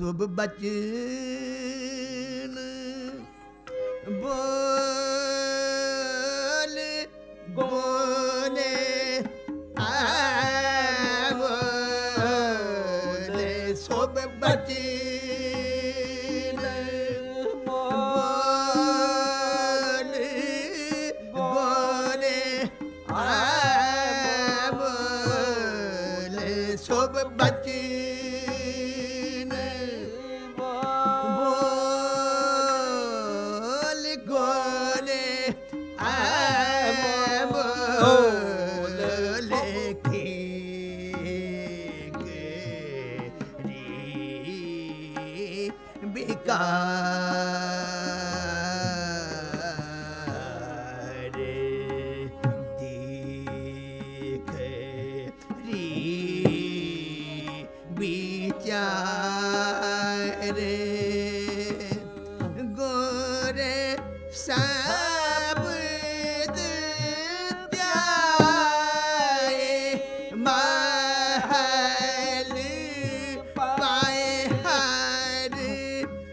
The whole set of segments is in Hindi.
शुभ बचन बोल बोले बोले शुभ बचन री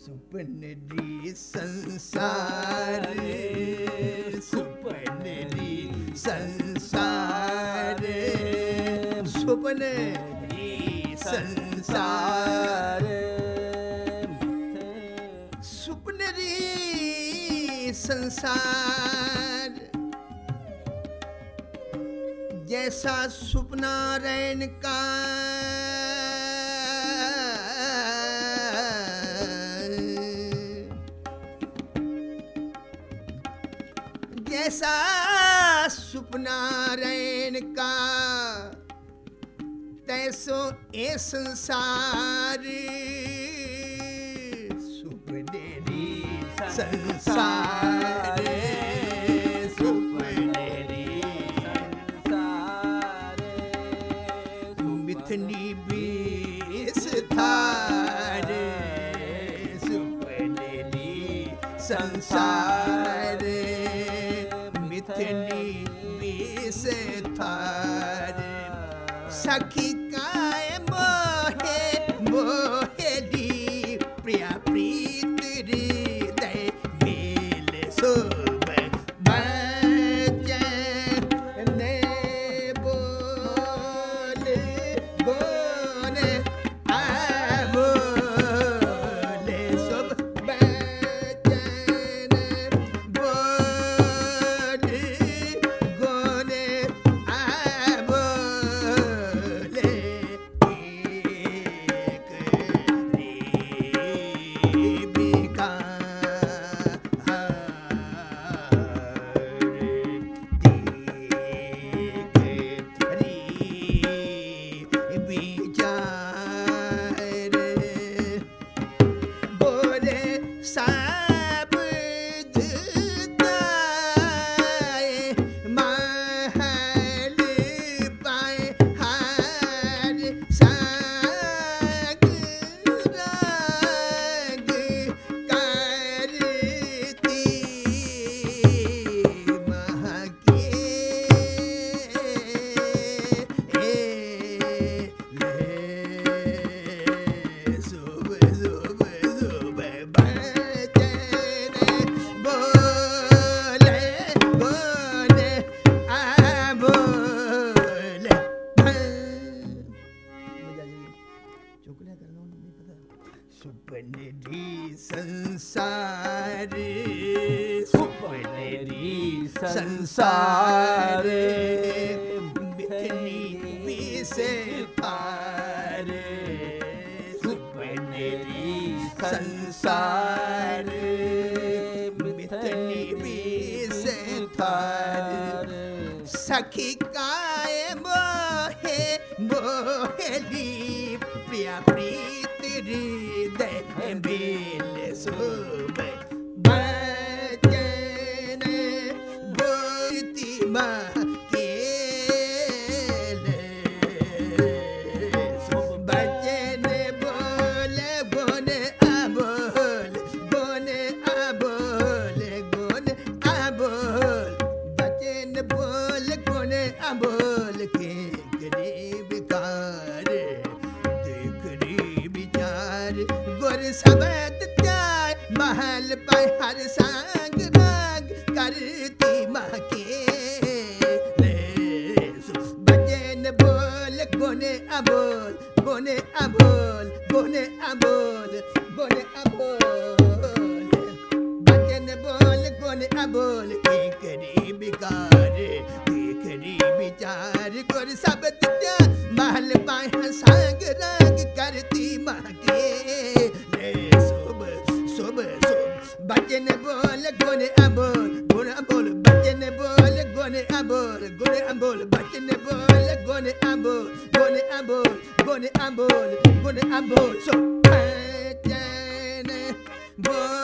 सुपनरी संसार सुपनरी संसार सुपनरी संसार सुपनरी संसार। जैसा सुपना रैन का जैसा सुपना रैन का। तैसो ए संसार सुपनेरी संसार। सुपनेरी मिथनी बीस थार सुपनेरी संसार। सखी सुपनेरी संसार। सुपनेरी संसार। बिथनी विसे पार। सुपनेरी संसार। बिथनी विसे पार। सखी काय मोहे मोहेली प्रिया प्रीत हृदय बिल सुब गुर सबद महल पर हर संग रंग करती माँ के। बचन बोल गोने अबोल गोने अबोल गोने अबोल गोने अबोल। बचन बोल, गुण अबोल केकरी बिकार केकरी विचार कर। सब महल पाए संग रंग करती शुभ शुभ Bakene bol, gone ambol, gone ambol, bakene bol, gone ambol, bol, so bol.